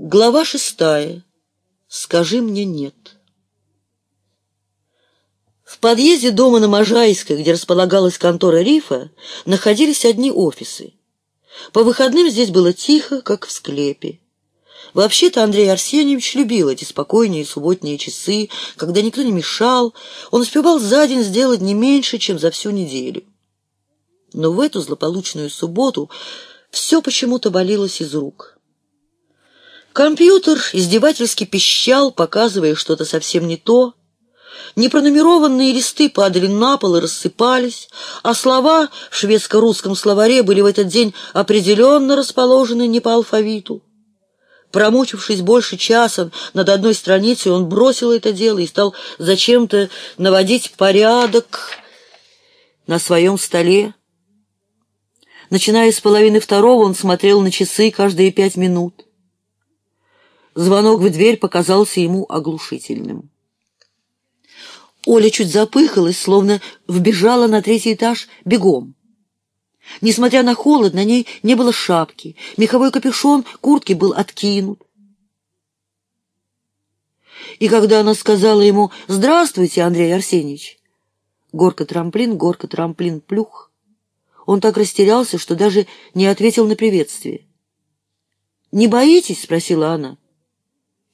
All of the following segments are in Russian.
Глава шестая. Скажи мне «нет». В подъезде дома на Можайской, где располагалась контора Рифа, находились одни офисы. По выходным здесь было тихо, как в склепе. Вообще-то Андрей Арсеньевич любил эти спокойные субботние часы, когда никто не мешал, он успевал за день сделать не меньше, чем за всю неделю. Но в эту злополучную субботу все почему-то валилось из рук. Компьютер издевательски пищал, показывая что-то совсем не то. Непронумерованные листы падали на пол и рассыпались, а слова в шведско-русском словаре были в этот день определенно расположены не по алфавиту. Промучившись больше часа над одной страницей, он бросил это дело и стал зачем-то наводить порядок на своем столе. Начиная с половины второго, он смотрел на часы каждые пять минут. Звонок в дверь показался ему оглушительным. Оля чуть запыхалась, словно вбежала на третий этаж бегом. Несмотря на холод, на ней не было шапки, меховой капюшон куртки был откинут. И когда она сказала ему «Здравствуйте, Андрей Арсеньевич», горка-трамплин, горка-трамплин, плюх, он так растерялся, что даже не ответил на приветствие. «Не боитесь?» — спросила она.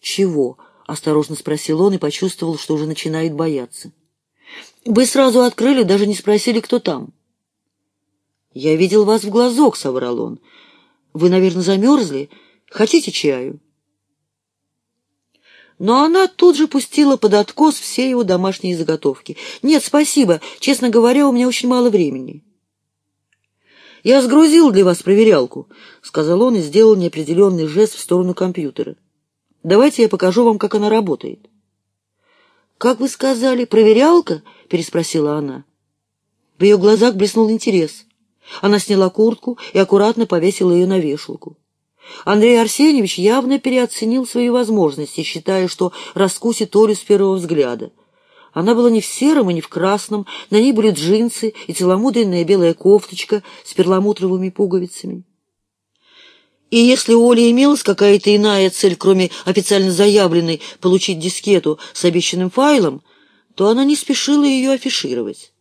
«Чего?» — осторожно спросил он и почувствовал, что уже начинает бояться. «Вы сразу открыли, даже не спросили, кто там». «Я видел вас в глазок», — соврал он. «Вы, наверное, замерзли? Хотите чаю?» Но она тут же пустила под откос все его домашние заготовки. «Нет, спасибо. Честно говоря, у меня очень мало времени». «Я сгрузил для вас проверялку», — сказал он и сделал неопределенный жест в сторону компьютера. Давайте я покажу вам, как она работает. «Как вы сказали, проверялка?» — переспросила она. В ее глазах блеснул интерес. Она сняла куртку и аккуратно повесила ее на вешалку. Андрей Арсеньевич явно переоценил свои возможности, считая, что раскусит Олю с первого взгляда. Она была не в сером и не в красном, на ней были джинсы и целомудренная белая кофточка с перламутровыми пуговицами. И если у Оли имелась какая-то иная цель, кроме официально заявленной получить дискету с обещанным файлом, то она не спешила ее афишировать.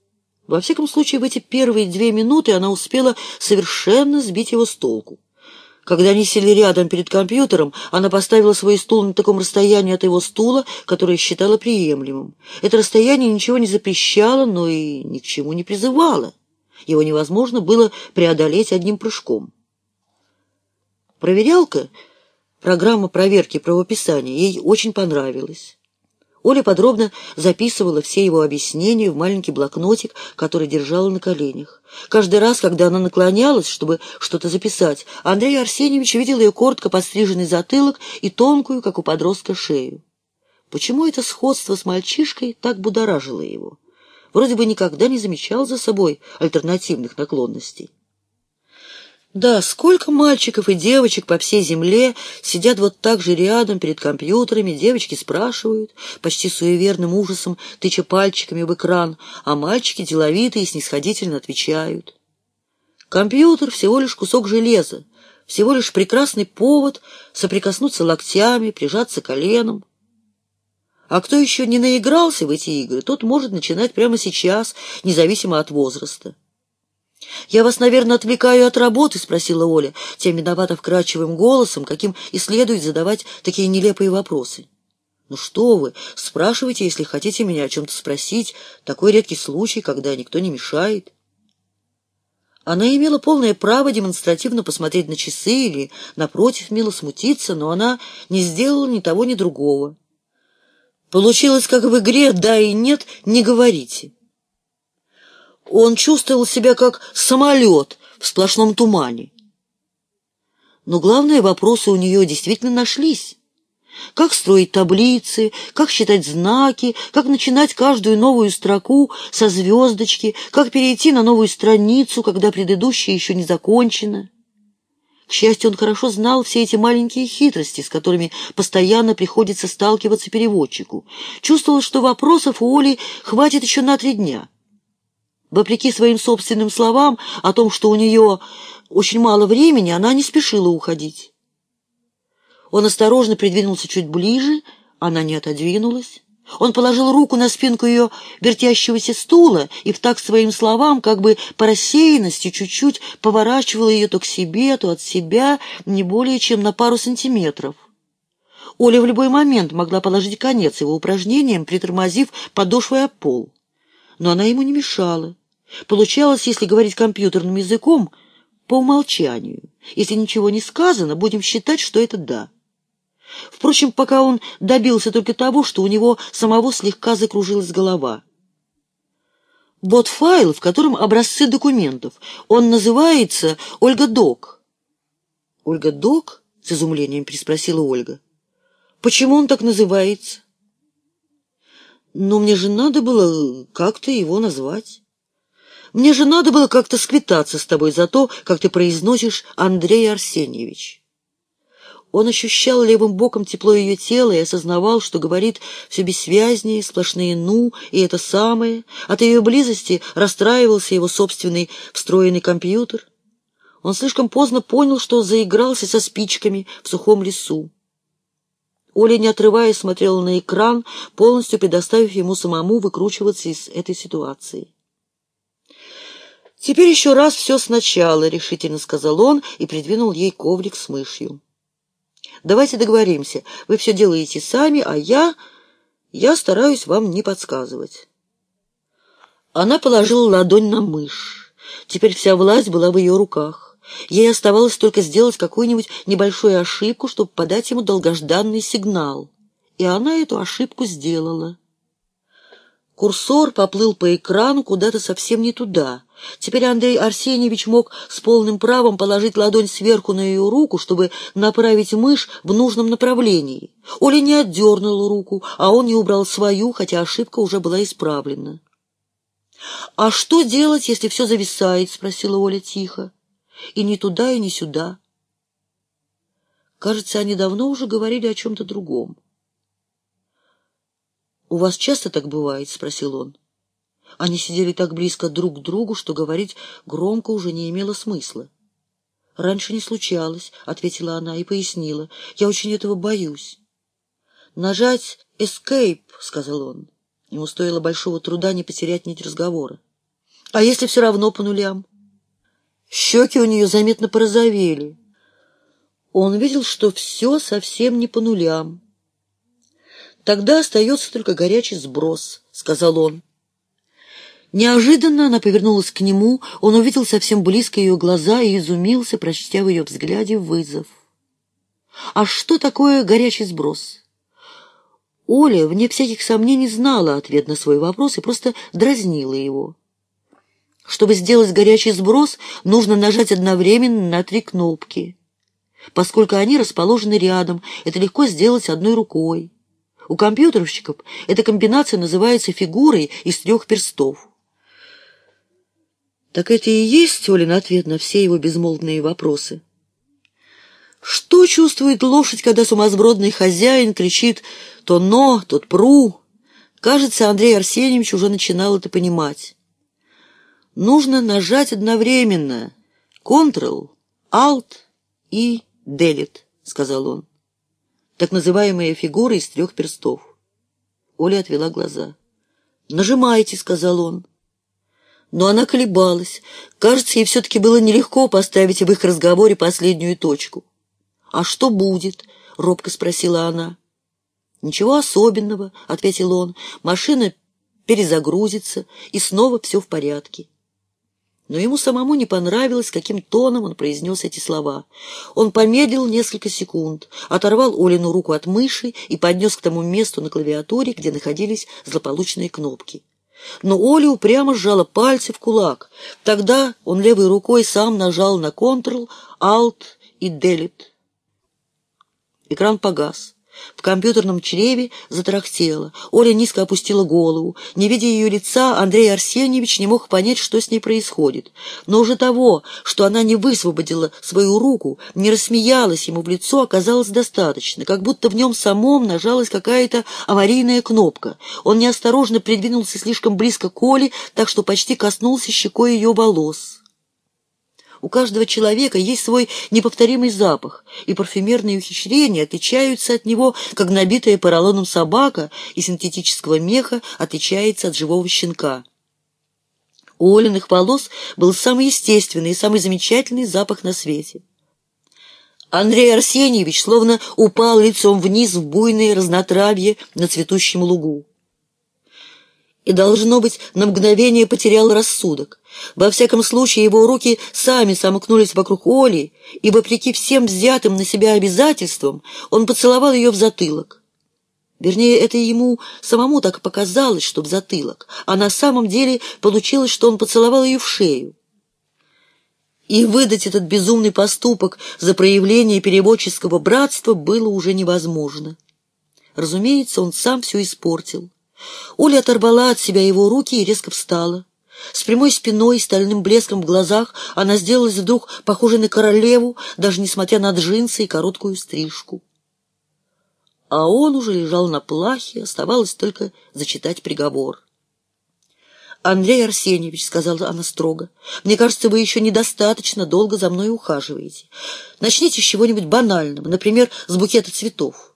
Во всяком случае, в эти первые две минуты она успела совершенно сбить его с толку. Когда они сели рядом перед компьютером, она поставила свой стул на таком расстоянии от его стула, которое считала приемлемым. Это расстояние ничего не запрещало, но и ни к чему не призывало. Его невозможно было преодолеть одним прыжком. Проверялка, программа проверки правописания, ей очень понравилась. Оля подробно записывала все его объяснения в маленький блокнотик, который держала на коленях. Каждый раз, когда она наклонялась, чтобы что-то записать, Андрей Арсеньевич видел ее коротко подстриженный затылок и тонкую, как у подростка, шею. Почему это сходство с мальчишкой так будоражило его? Вроде бы никогда не замечал за собой альтернативных наклонностей. Да, сколько мальчиков и девочек по всей земле сидят вот так же рядом перед компьютерами, девочки спрашивают, почти суеверным ужасом, тыча пальчиками в экран, а мальчики деловито и снисходительно отвечают. Компьютер — всего лишь кусок железа, всего лишь прекрасный повод соприкоснуться локтями, прижаться коленом. А кто еще не наигрался в эти игры, тот может начинать прямо сейчас, независимо от возраста. «Я вас, наверное, отвлекаю от работы?» — спросила Оля, тем виновато вкрадчивым голосом, каким и следует задавать такие нелепые вопросы. «Ну что вы, спрашивайте, если хотите меня о чем-то спросить. Такой редкий случай, когда никто не мешает». Она имела полное право демонстративно посмотреть на часы или, напротив, мило смутиться, но она не сделала ни того, ни другого. Получилось, как в игре «да» и «нет» не говорите. Он чувствовал себя как самолет в сплошном тумане. Но главные вопросы у нее действительно нашлись. Как строить таблицы, как считать знаки, как начинать каждую новую строку со звездочки, как перейти на новую страницу, когда предыдущая еще не закончена. К счастью, он хорошо знал все эти маленькие хитрости, с которыми постоянно приходится сталкиваться переводчику. Чувствовал, что вопросов у Оли хватит еще на три дня. Вопреки своим собственным словам о том, что у нее очень мало времени, она не спешила уходить. Он осторожно придвинулся чуть ближе, она не отодвинулась. Он положил руку на спинку ее вертящегося стула и в так своим словам, как бы по рассеянности, чуть-чуть поворачивал ее то к себе, то от себя, не более чем на пару сантиметров. Оля в любой момент могла положить конец его упражнениям, притормозив подошвой о пол. Но она ему не мешала. Получалось, если говорить компьютерным языком, по умолчанию. Если ничего не сказано, будем считать, что это «да». Впрочем, пока он добился только того, что у него самого слегка закружилась голова. Бот-файл, в котором образцы документов. Он называется «Ольга Док». «Ольга Док?» — с изумлением переспросила Ольга. «Почему он так называется?» «Но мне же надо было как-то его назвать». «Мне же надо было как-то сквитаться с тобой за то, как ты произносишь Андрей Арсеньевич». Он ощущал левым боком тепло ее тела и осознавал, что говорит все бессвязнее, сплошные «ну» и это самое. От ее близости расстраивался его собственный встроенный компьютер. Он слишком поздно понял, что заигрался со спичками в сухом лесу. Оля, не отрываясь, смотрела на экран, полностью предоставив ему самому выкручиваться из этой ситуации. «Теперь еще раз все сначала», — решительно сказал он и придвинул ей коврик с мышью. Давайте договоримся. Вы все делаете сами, а я... Я стараюсь вам не подсказывать». Она положила ладонь на мышь. Теперь вся власть была в ее руках. Ей оставалось только сделать какую-нибудь небольшую ошибку, чтобы подать ему долгожданный сигнал. И она эту ошибку сделала. Курсор поплыл по экрану куда-то совсем не туда. Теперь Андрей Арсеньевич мог с полным правом положить ладонь сверху на ее руку, чтобы направить мышь в нужном направлении. Оля не отдернула руку, а он не убрал свою, хотя ошибка уже была исправлена. «А что делать, если все зависает?» — спросила Оля тихо. «И не туда, и не сюда». Кажется, они давно уже говорили о чем-то другом. «У вас часто так бывает?» — спросил он. Они сидели так близко друг к другу, что говорить громко уже не имело смысла. «Раньше не случалось», — ответила она и пояснила. «Я очень этого боюсь». «Нажать «Escape», — сказал он. Ему стоило большого труда не потерять нить разговора. «А если все равно по нулям?» Щеки у нее заметно порозовели. Он видел, что все совсем не по нулям. Тогда остается только горячий сброс, — сказал он. Неожиданно она повернулась к нему, он увидел совсем близко ее глаза и изумился, прочтя в ее взгляде вызов. А что такое горячий сброс? Оля, вне всяких сомнений, знала ответ на свой вопрос и просто дразнила его. Чтобы сделать горячий сброс, нужно нажать одновременно на три кнопки. Поскольку они расположены рядом, это легко сделать одной рукой. У компьютерщиков эта комбинация называется фигурой из трех перстов. Так это и есть Олин ответ на все его безмолвные вопросы. Что чувствует лошадь, когда сумасбродный хозяин кричит то «но», то «пру»? Кажется, Андрей Арсеньевич уже начинал это понимать. Нужно нажать одновременно Ctrl, Alt и Delete, сказал он так называемая фигура из трех перстов. Оля отвела глаза. «Нажимайте», — сказал он. Но она колебалась. Кажется, ей все-таки было нелегко поставить в их разговоре последнюю точку. «А что будет?» — робко спросила она. «Ничего особенного», — ответил он. «Машина перезагрузится, и снова все в порядке» но ему самому не понравилось, каким тоном он произнес эти слова. Он помедлил несколько секунд, оторвал Олину руку от мыши и поднес к тому месту на клавиатуре, где находились злополучные кнопки. Но Оля упрямо сжала пальцы в кулак. Тогда он левой рукой сам нажал на Ctrl, Alt и Delete. Экран погас. В компьютерном чреве затарахтело. Оля низко опустила голову. Не видя ее лица, Андрей Арсеньевич не мог понять, что с ней происходит. Но уже того, что она не высвободила свою руку, не рассмеялась ему в лицо, оказалось достаточно, как будто в нем самом нажалась какая-то аварийная кнопка. Он неосторожно придвинулся слишком близко к Оле, так что почти коснулся щекой ее волос. У каждого человека есть свой неповторимый запах, и парфюмерные ухищрения отличаются от него, как набитая поролоном собака из синтетического меха отличается от живого щенка. У Олиных волос был самый естественный и самый замечательный запах на свете. Андрей Арсеньевич словно упал лицом вниз в буйное разнотравье на цветущем лугу. И, должно быть, на мгновение потерял рассудок. Во всяком случае, его руки сами сомкнулись вокруг Оли, и, вопреки всем взятым на себя обязательствам, он поцеловал ее в затылок. Вернее, это ему самому так показалось, что в затылок, а на самом деле получилось, что он поцеловал ее в шею. И выдать этот безумный поступок за проявление переводческого братства было уже невозможно. Разумеется, он сам все испортил. Оля оторвала от себя его руки и резко встала. С прямой спиной и стальным блеском в глазах она сделалась вдруг похожей на королеву, даже несмотря на джинсы и короткую стрижку. А он уже лежал на плахе, оставалось только зачитать приговор. «Андрей Арсеньевич», — сказала она строго, — «мне кажется, вы еще недостаточно долго за мной ухаживаете. Начните с чего-нибудь банального, например, с букета цветов».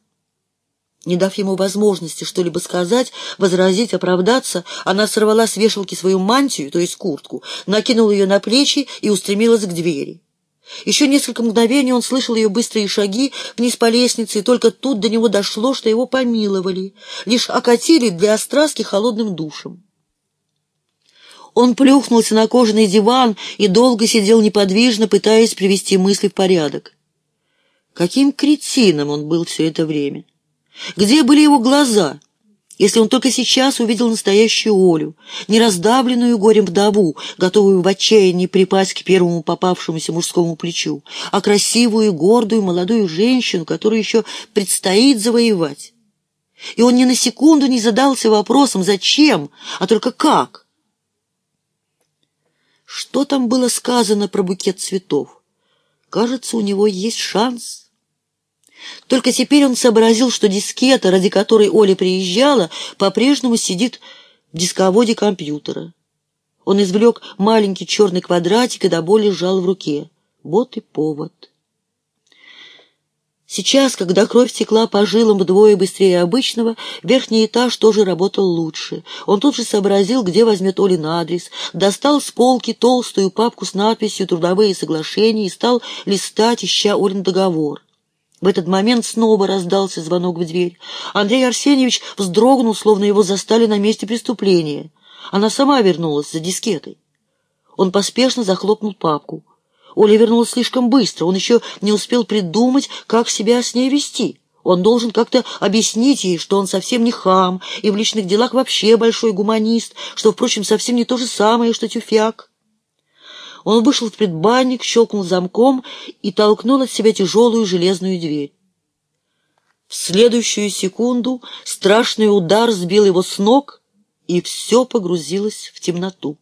Не дав ему возможности что-либо сказать, возразить, оправдаться, она сорвала с вешалки свою мантию, то есть куртку, накинула ее на плечи и устремилась к двери. Еще несколько мгновений он слышал ее быстрые шаги вниз по лестнице, и только тут до него дошло, что его помиловали, лишь окатили для остраски холодным душем. Он плюхнулся на кожаный диван и долго сидел неподвижно, пытаясь привести мысли в порядок. Каким кретином он был все это время! Где были его глаза, если он только сейчас увидел настоящую Олю, не раздавленную горем вдову, готовую в отчаянии припасть к первому попавшемуся мужскому плечу, а красивую, гордую, молодую женщину, которую еще предстоит завоевать? И он ни на секунду не задался вопросом «зачем?», а только «как?». Что там было сказано про букет цветов? Кажется, у него есть шанс. Только теперь он сообразил, что дискета, ради которой Оля приезжала, по-прежнему сидит в дисководе компьютера. Он извлек маленький черный квадратик и до боли сжал в руке. Вот и повод. Сейчас, когда кровь текла по жилам вдвое быстрее обычного, верхний этаж тоже работал лучше. Он тут же сообразил, где возьмет Олин адрес, достал с полки толстую папку с надписью «Трудовые соглашения» и стал листать, ища Олин договор. В этот момент снова раздался звонок в дверь. Андрей Арсеньевич вздрогнул, словно его застали на месте преступления. Она сама вернулась за дискетой. Он поспешно захлопнул папку. Оля вернулась слишком быстро, он еще не успел придумать, как себя с ней вести. Он должен как-то объяснить ей, что он совсем не хам, и в личных делах вообще большой гуманист, что, впрочем, совсем не то же самое, что тюфяк. Он вышел в предбанник, щелкнул замком и толкнул от себя тяжелую железную дверь. В следующую секунду страшный удар сбил его с ног, и все погрузилось в темноту.